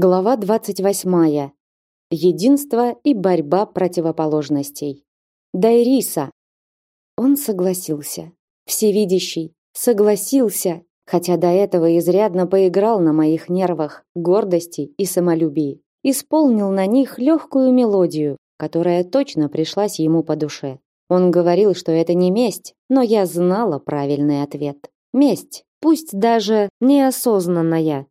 Глава 28. Единство и борьба противоположностей. Дайриса. Он согласился. Всевидящий. Согласился, хотя до этого изрядно поиграл на моих нервах, гордости и самолюбии. Исполнил на них легкую мелодию, которая точно пришлась ему по душе. Он говорил, что это не месть, но я знала правильный ответ. Месть, пусть даже неосознанная,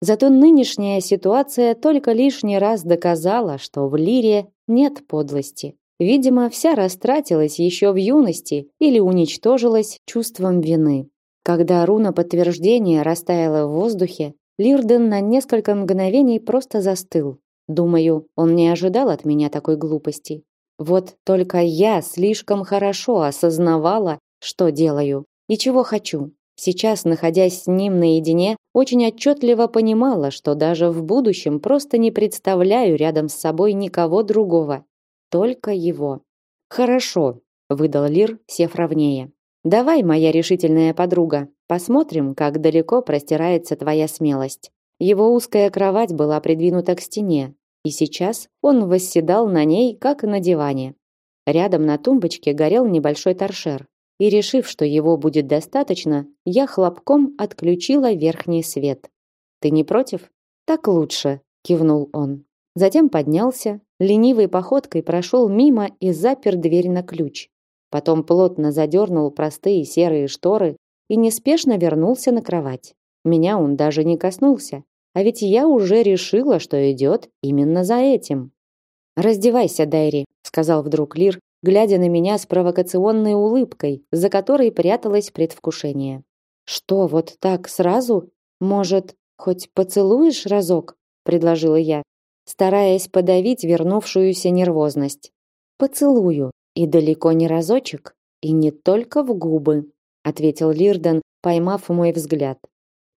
Зато нынешняя ситуация только лишний раз доказала, что в Лире нет подлости. Видимо, вся растратилась еще в юности или уничтожилась чувством вины. Когда руна подтверждения растаяла в воздухе, Лирден на несколько мгновений просто застыл. Думаю, он не ожидал от меня такой глупости. Вот только я слишком хорошо осознавала, что делаю и чего хочу. Сейчас, находясь с ним наедине, очень отчетливо понимала, что даже в будущем просто не представляю рядом с собой никого другого, только его. Хорошо, выдал Лир, сев ровнее. Давай, моя решительная подруга, посмотрим, как далеко простирается твоя смелость. Его узкая кровать была придвинута к стене, и сейчас он восседал на ней, как на диване. Рядом на тумбочке горел небольшой торшер, и решив, что его будет достаточно, я хлопком отключила верхний свет. Ты не против? Так лучше, кивнул он. Затем поднялся, ленивой походкой прошел мимо и запер дверь на ключ. Потом плотно задернул простые серые шторы и неспешно вернулся на кровать. Меня он даже не коснулся, а ведь я уже решила, что идет именно за этим. Раздевайся, Дайри, сказал вдруг Лир, глядя на меня с провокационной улыбкой, за которой пряталось предвкушение. Что, вот так сразу? Может, хоть поцелуешь разок, предложила я, стараясь подавить вернувшуюся нервозность. Поцелую, и далеко не разочек, и не только в губы, ответил Лирден, поймав мой взгляд.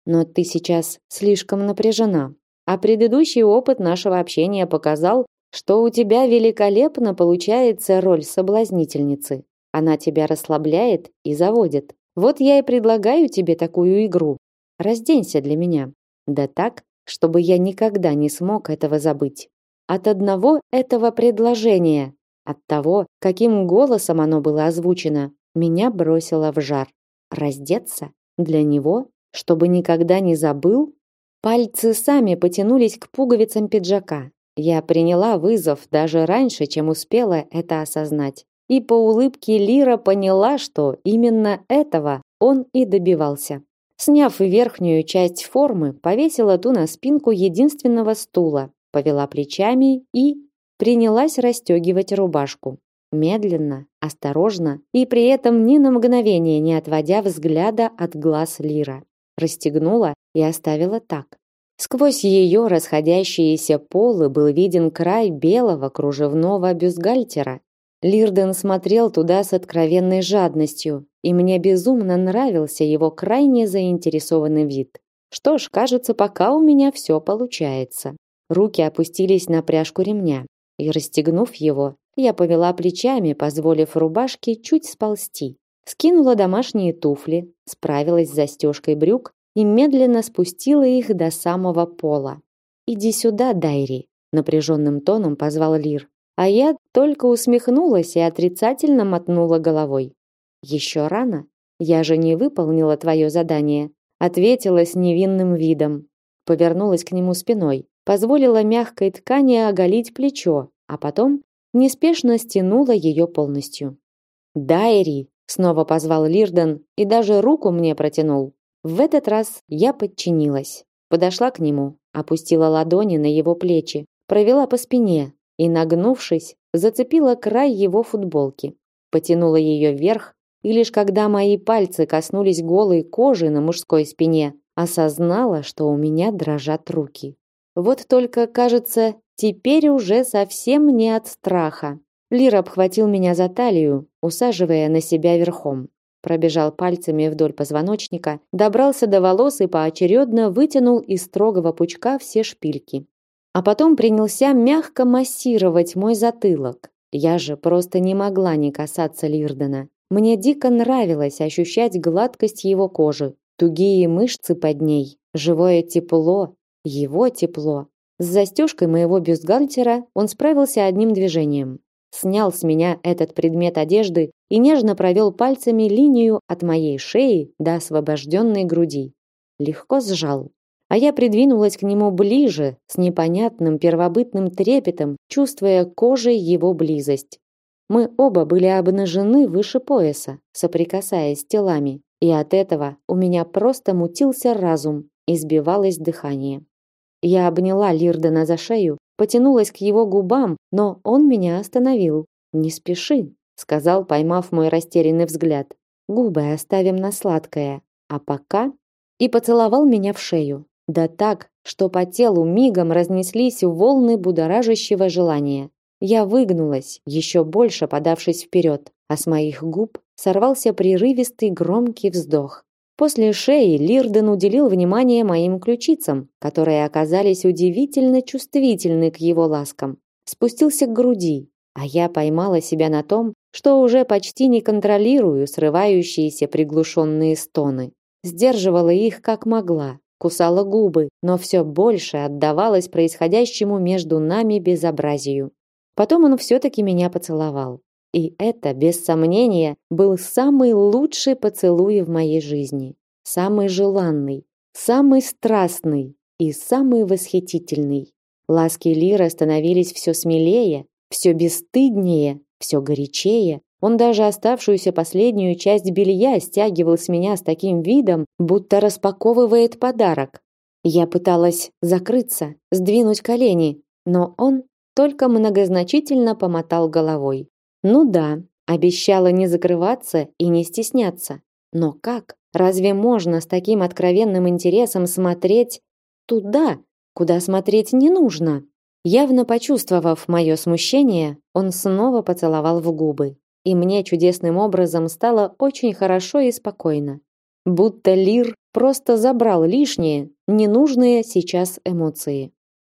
Но ты сейчас слишком напряжена. А предыдущий опыт нашего общения показал, что у тебя великолепно получается роль соблазнительницы. Она тебя расслабляет и заводит. Вот я и предлагаю тебе такую игру. Разденься для меня. Да так, чтобы я никогда не смог этого забыть. От одного этого предложения, от того, каким голосом оно было озвучено, меня бросило в жар. Раздеться для него, чтобы никогда не забыл? Пальцы сами потянулись к пуговицам пиджака, я приняла вызов даже раньше, чем успела это осознать. И по улыбке Лира поняла, что именно этого он и добивался. Сняв верхнюю часть формы, повесила ту на спинку единственного стула, повела плечами и принялась расстегивать рубашку. Медленно, осторожно и при этом ни на мгновение не отводя взгляда от глаз Лира. Расстегнула и оставила так. Сквозь ее расходящиеся полы был виден край белого кружевного бюстгальтера. Лирден смотрел туда с откровенной жадностью, и мне безумно нравился его крайне заинтересованный вид. Что ж, кажется, пока у меня все получается. Руки опустились на пряжку ремня, и расстегнув его, я повела плечами, позволив рубашке чуть сползти. Скинула домашние туфли, справилась с застежкой брюк и медленно спустила их до самого пола. «Иди сюда, Дайри», — напряженным тоном позвал Лир. А я только усмехнулась и отрицательно мотнула головой. «Еще рано. Я же не выполнила твое задание», — ответила с невинным видом. Повернулась к нему спиной, позволила мягкой ткани оголить плечо, а потом неспешно стянула ее полностью. «Дайри!» — снова позвал Лирден и даже руку мне протянул. В этот раз я подчинилась. Подошла к нему, опустила ладони на его плечи, провела по спине и, нагнувшись, зацепила край его футболки. Потянула ее вверх, и лишь когда мои пальцы коснулись голой кожи на мужской спине, осознала, что у меня дрожат руки. Вот только, кажется, теперь уже совсем не от страха. Лир обхватил меня за талию, усаживая на себя верхом пробежал пальцами вдоль позвоночника, добрался до волос и поочередно вытянул из строгого пучка все шпильки. А потом принялся мягко массировать мой затылок. Я же просто не могла не касаться Лирдена. Мне дико нравилось ощущать гладкость его кожи, тугие мышцы под ней, живое тепло, его тепло. С застежкой моего бюстгальтера он справился одним движением. Снял с меня этот предмет одежды и нежно провел пальцами линию от моей шеи до освобожденной груди. Легко сжал. А я придвинулась к нему ближе, с непонятным первобытным трепетом, чувствуя кожей его близость. Мы оба были обнажены выше пояса, соприкасаясь телами, и от этого у меня просто мутился разум и сбивалось дыхание. Я обняла Лирдена за шею, потянулась к его губам, но он меня остановил. «Не спеши», — сказал, поймав мой растерянный взгляд. «Губы оставим на сладкое, а пока...» И поцеловал меня в шею. Да так, что по телу мигом разнеслись волны будоражащего желания. Я выгнулась, еще больше подавшись вперед, а с моих губ сорвался прерывистый громкий вздох. После шеи Лирден уделил внимание моим ключицам, которые оказались удивительно чувствительны к его ласкам. Спустился к груди, а я поймала себя на том, что уже почти не контролирую срывающиеся приглушенные стоны. Сдерживала их как могла, кусала губы, но все больше отдавалась происходящему между нами безобразию. Потом он все-таки меня поцеловал. И это, без сомнения, был самый лучший поцелуй в моей жизни. Самый желанный, самый страстный и самый восхитительный. Ласки Лира становились все смелее, все бесстыднее, все горячее. Он даже оставшуюся последнюю часть белья стягивал с меня с таким видом, будто распаковывает подарок. Я пыталась закрыться, сдвинуть колени, но он только многозначительно помотал головой. Ну да, обещала не закрываться и не стесняться. Но как? Разве можно с таким откровенным интересом смотреть туда, куда смотреть не нужно? Явно почувствовав мое смущение, он снова поцеловал в губы. И мне чудесным образом стало очень хорошо и спокойно. Будто Лир просто забрал лишние, ненужные сейчас эмоции.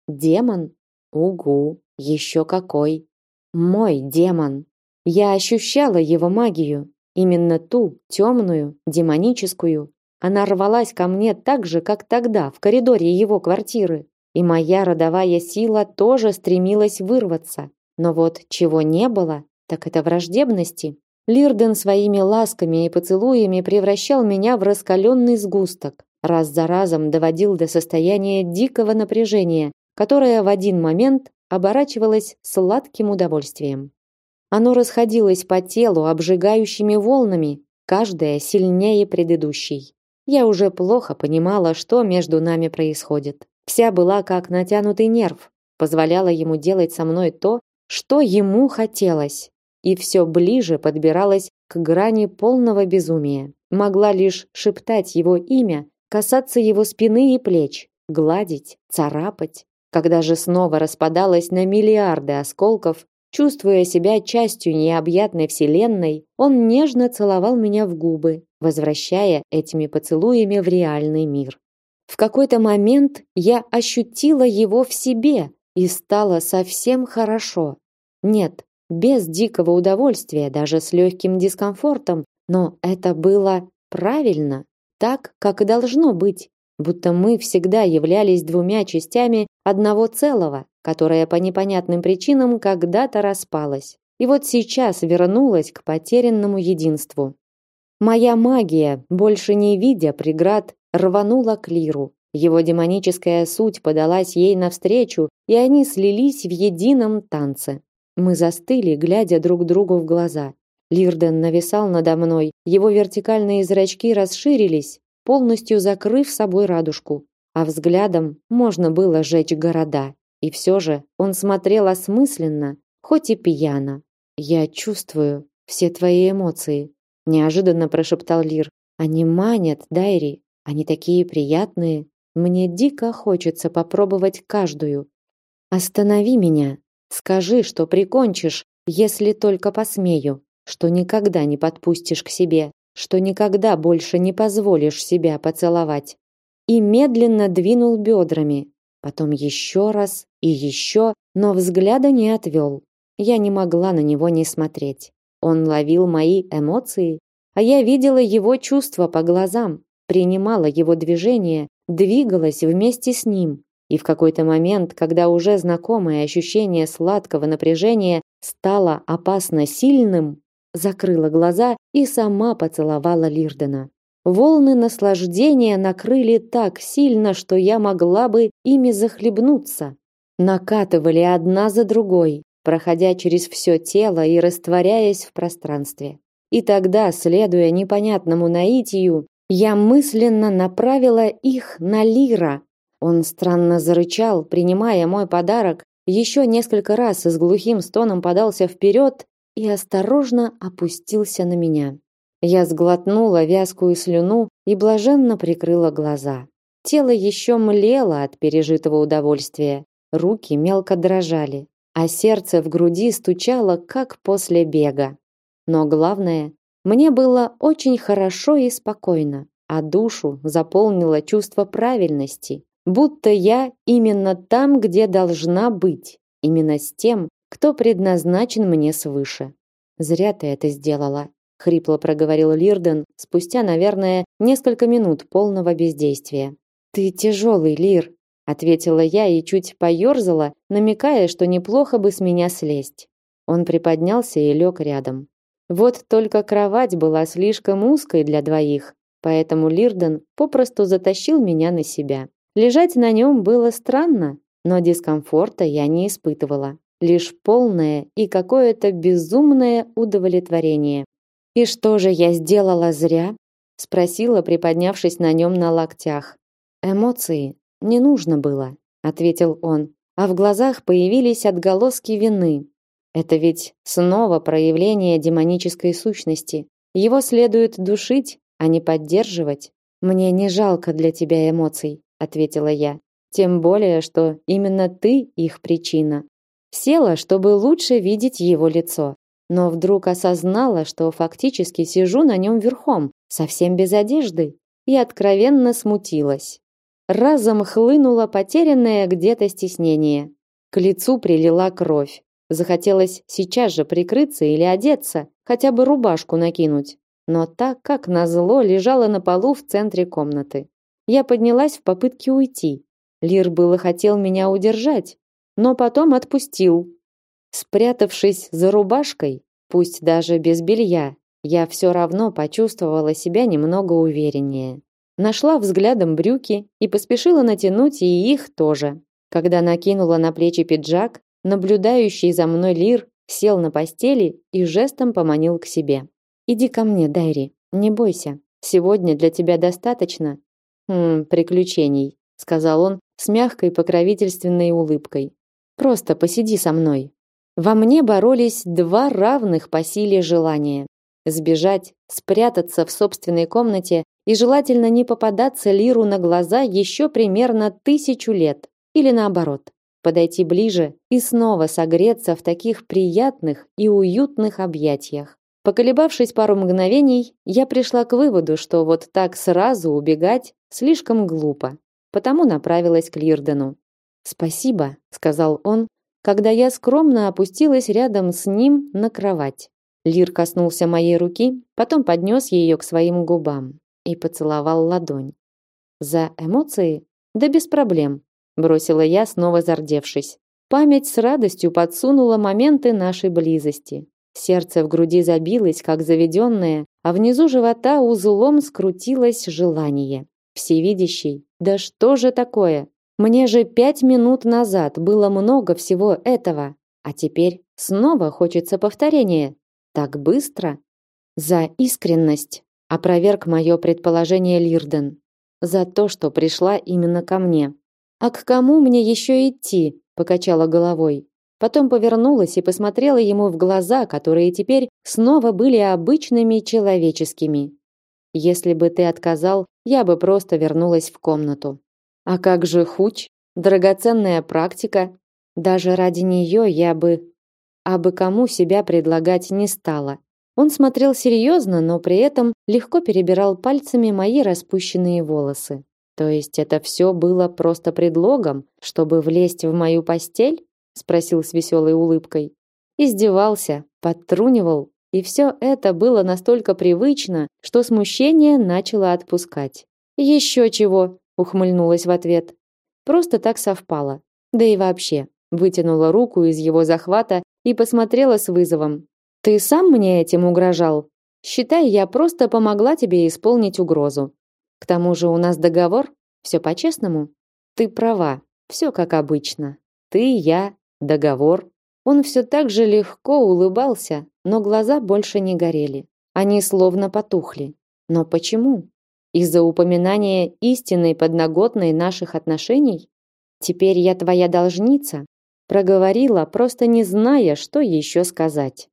Демон? Угу. Еще какой! Мой демон! Я ощущала его магию, именно ту, темную, демоническую. Она рвалась ко мне так же, как тогда, в коридоре его квартиры. И моя родовая сила тоже стремилась вырваться. Но вот чего не было, так это враждебности. Лирден своими ласками и поцелуями превращал меня в раскаленный сгусток, раз за разом доводил до состояния дикого напряжения, которое в один момент оборачивалось сладким удовольствием. Оно расходилось по телу обжигающими волнами, каждая сильнее предыдущей. Я уже плохо понимала, что между нами происходит. Вся была как натянутый нерв, позволяла ему делать со мной то, что ему хотелось, и все ближе подбиралась к грани полного безумия. Могла лишь шептать его имя, касаться его спины и плеч, гладить, царапать, когда же снова распадалась на миллиарды осколков, чувствуя себя частью необъятной вселенной, он нежно целовал меня в губы, возвращая этими поцелуями в реальный мир. В какой-то момент я ощутила его в себе и стало совсем хорошо. Нет, без дикого удовольствия, даже с легким дискомфортом, но это было правильно, так, как и должно быть будто мы всегда являлись двумя частями одного целого, которое по непонятным причинам когда-то распалось. И вот сейчас вернулась к потерянному единству. Моя магия, больше не видя преград, рванула к Лиру. Его демоническая суть подалась ей навстречу, и они слились в едином танце. Мы застыли, глядя друг другу в глаза. Лирден нависал надо мной, его вертикальные зрачки расширились, полностью закрыв собой радужку, а взглядом можно было жечь города. И все же он смотрел осмысленно, хоть и пьяно. Я чувствую все твои эмоции, неожиданно прошептал Лир. Они манят, Дайри, они такие приятные. Мне дико хочется попробовать каждую. Останови меня. Скажи, что прикончишь, если только посмею, что никогда не подпустишь к себе что никогда больше не позволишь себя поцеловать. И медленно двинул бедрами, потом еще раз и еще, но взгляда не отвел. Я не могла на него не смотреть. Он ловил мои эмоции, а я видела его чувства по глазам, принимала его движения, двигалась вместе с ним, И в какой-то момент, когда уже знакомое ощущение сладкого напряжения стало опасно сильным, закрыла глаза и сама поцеловала Лирдена. Волны наслаждения накрыли так сильно, что я могла бы ими захлебнуться. Накатывали одна за другой, проходя через все тело и растворяясь в пространстве. И тогда, следуя непонятному наитию, я мысленно направила их на Лира. Он странно зарычал, принимая мой подарок, еще несколько раз с глухим стоном подался вперед и осторожно опустился на меня. Я сглотнула вязкую слюну и блаженно прикрыла глаза. Тело еще млело от пережитого удовольствия, руки мелко дрожали, а сердце в груди стучало, как после бега. Но главное, мне было очень хорошо и спокойно, а душу заполнило чувство правильности, будто я именно там, где должна быть, именно с тем, кто предназначен мне свыше. Зря ты это сделала, хрипло проговорил Лирден спустя, наверное, несколько минут полного бездействия. Ты тяжелый, Лир, ответила я и чуть поёрзала, намекая, что неплохо бы с меня слезть. Он приподнялся и лег рядом. Вот только кровать была слишком узкой для двоих, поэтому Лирден попросту затащил меня на себя. Лежать на нем было странно, но дискомфорта я не испытывала, лишь полное и какое-то безумное удовлетворение. И что же я сделала зря? спросила, приподнявшись на нем на локтях. Эмоции не нужно было, ответил он, а в глазах появились отголоски вины. Это ведь снова проявление демонической сущности. Его следует душить, а не поддерживать. Мне не жалко для тебя эмоций, ответила я. Тем более, что именно ты их причина. Села, чтобы лучше видеть его лицо но вдруг осознала, что фактически сижу на нем верхом, совсем без одежды, и откровенно смутилась. Разом хлынуло потерянное где-то стеснение. К лицу прилила кровь. Захотелось сейчас же прикрыться или одеться, хотя бы рубашку накинуть. Но так, как назло, лежала на полу в центре комнаты. Я поднялась в попытке уйти. Лир было хотел меня удержать, но потом отпустил, Спрятавшись за рубашкой, пусть даже без белья, я все равно почувствовала себя немного увереннее. Нашла взглядом брюки и поспешила натянуть и их тоже. Когда накинула на плечи пиджак, наблюдающий за мной Лир сел на постели и жестом поманил к себе. Иди ко мне, Дайри, не бойся. Сегодня для тебя достаточно хм, приключений, сказал он с мягкой покровительственной улыбкой. Просто посиди со мной. Во мне боролись два равных по силе желания: сбежать, спрятаться в собственной комнате и желательно не попадаться Лиру на глаза еще примерно тысячу лет, или наоборот, подойти ближе и снова согреться в таких приятных и уютных объятиях. Поколебавшись пару мгновений, я пришла к выводу, что вот так сразу убегать слишком глупо, потому направилась к Лирдену. "Спасибо", сказал он, когда я скромно опустилась рядом с ним на кровать. Лир коснулся моей руки, потом поднес ее к своим губам и поцеловал ладонь. За эмоции? Да без проблем, бросила я, снова зардевшись. Память с радостью подсунула моменты нашей близости. Сердце в груди забилось, как заведенное, а внизу живота узлом скрутилось желание. Всевидящий, да что же такое? Мне же пять минут назад было много всего этого, а теперь снова хочется повторения. Так быстро? За искренность опроверг мое предположение Лирден. За то, что пришла именно ко мне. А к кому мне еще идти? Покачала головой. Потом повернулась и посмотрела ему в глаза, которые теперь снова были обычными человеческими. Если бы ты отказал, я бы просто вернулась в комнату. А как же хуч? Драгоценная практика. Даже ради нее я бы... А бы кому себя предлагать не стала. Он смотрел серьезно, но при этом легко перебирал пальцами мои распущенные волосы. То есть это все было просто предлогом, чтобы влезть в мою постель? спросил с веселой улыбкой. Издевался, подтрунивал, и все это было настолько привычно, что смущение начало отпускать. Еще чего, ухмыльнулась в ответ. Просто так совпало. Да и вообще, вытянула руку из его захвата и посмотрела с вызовом. Ты сам мне этим угрожал? Считай, я просто помогла тебе исполнить угрозу. К тому же у нас договор, все по-честному. Ты права, все как обычно. Ты, я, договор. Он все так же легко улыбался, но глаза больше не горели. Они словно потухли. Но почему? Из-за упоминания истинной подноготной наших отношений? Теперь я твоя должница? Проговорила, просто не зная, что еще сказать.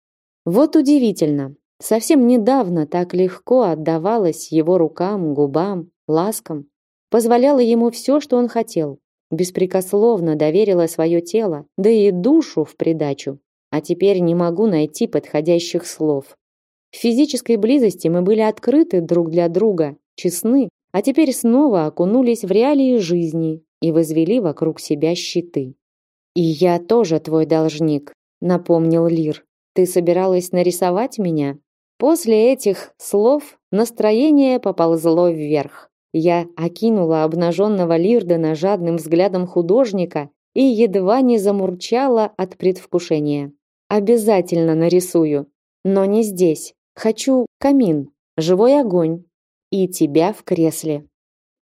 Вот удивительно. Совсем недавно так легко отдавалась его рукам, губам, ласкам. Позволяла ему все, что он хотел. Беспрекословно доверила свое тело, да и душу в придачу. А теперь не могу найти подходящих слов. В физической близости мы были открыты друг для друга, честны, а теперь снова окунулись в реалии жизни и возвели вокруг себя щиты. «И я тоже твой должник», — напомнил Лир. Ты собиралась нарисовать меня? После этих слов настроение поползло вверх. Я окинула обнаженного Лирдена жадным взглядом художника и едва не замурчала от предвкушения. Обязательно нарисую, но не здесь. Хочу камин, живой огонь и тебя в кресле.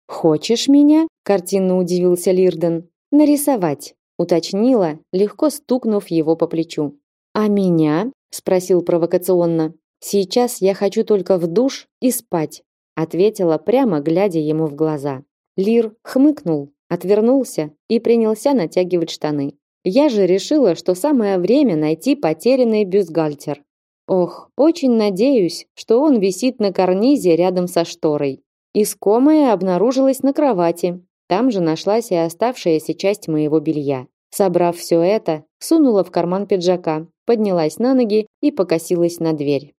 Хочешь меня? картинно удивился Лирден. Нарисовать, уточнила, легко стукнув его по плечу. А меня? спросил провокационно. Сейчас я хочу только в душ и спать, ответила прямо глядя ему в глаза. Лир хмыкнул, отвернулся и принялся натягивать штаны. Я же решила, что самое время найти потерянный бюстгальтер. Ох, очень надеюсь, что он висит на карнизе рядом со шторой. Искомое обнаружилось на кровати. Там же нашлась и оставшаяся часть моего белья. Собрав все это, сунула в карман пиджака, поднялась на ноги и покосилась на дверь.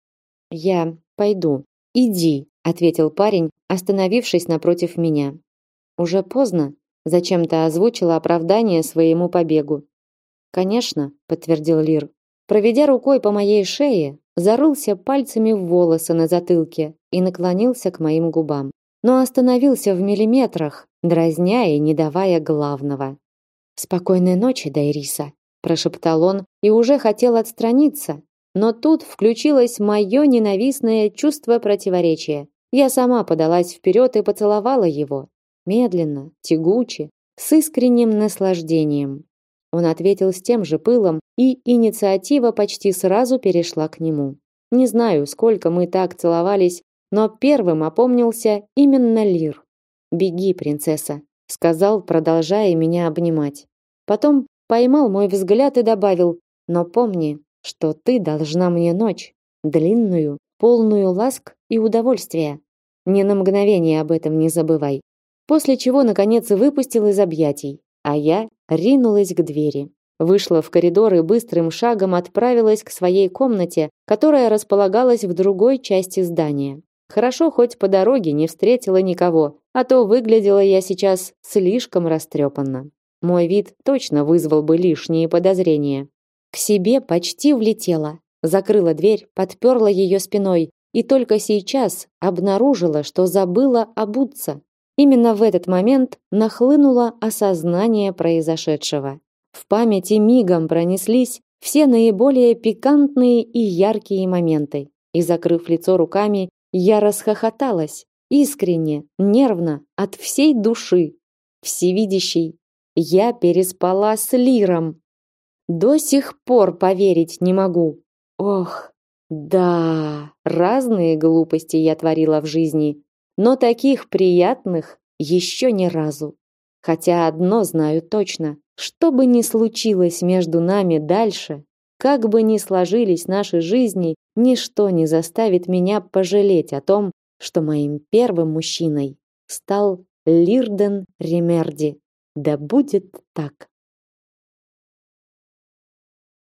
«Я пойду. Иди», — ответил парень, остановившись напротив меня. «Уже поздно», — зачем-то озвучила оправдание своему побегу. «Конечно», — подтвердил Лир. Проведя рукой по моей шее, зарылся пальцами в волосы на затылке и наклонился к моим губам. Но остановился в миллиметрах, дразня и не давая главного. «Спокойной ночи, Дайриса», прошептал он и уже хотел отстраниться, но тут включилось мое ненавистное чувство противоречия. Я сама подалась вперед и поцеловала его, медленно, тягуче, с искренним наслаждением. Он ответил с тем же пылом, и инициатива почти сразу перешла к нему. Не знаю, сколько мы так целовались, но первым опомнился именно Лир. «Беги, принцесса», — сказал, продолжая меня обнимать. Потом поймал мой взгляд и добавил: "Но помни, что ты должна мне ночь, длинную, полную ласк и удовольствия. Ни на мгновение об этом не забывай". После чего наконец выпустил из объятий, а я ринулась к двери. Вышла в коридор и быстрым шагом отправилась к своей комнате, которая располагалась в другой части здания. Хорошо хоть по дороге не встретила никого, а то выглядела я сейчас слишком растрепанно. Мой вид точно вызвал бы лишние подозрения. К себе почти влетела, закрыла дверь, подперла ее спиной и только сейчас обнаружила, что забыла обуться. Именно в этот момент нахлынуло осознание произошедшего. В памяти мигом пронеслись все наиболее пикантные и яркие моменты. И закрыв лицо руками, я расхохоталась, искренне, нервно, от всей души. Всевидящий, я переспала с Лиром. До сих пор поверить не могу. Ох, да, разные глупости я творила в жизни, но таких приятных еще ни разу. Хотя одно знаю точно, что бы ни случилось между нами дальше, как бы ни сложились наши жизни, ничто не заставит меня пожалеть о том, что моим первым мужчиной стал Лирден Ремерди. Да будет так.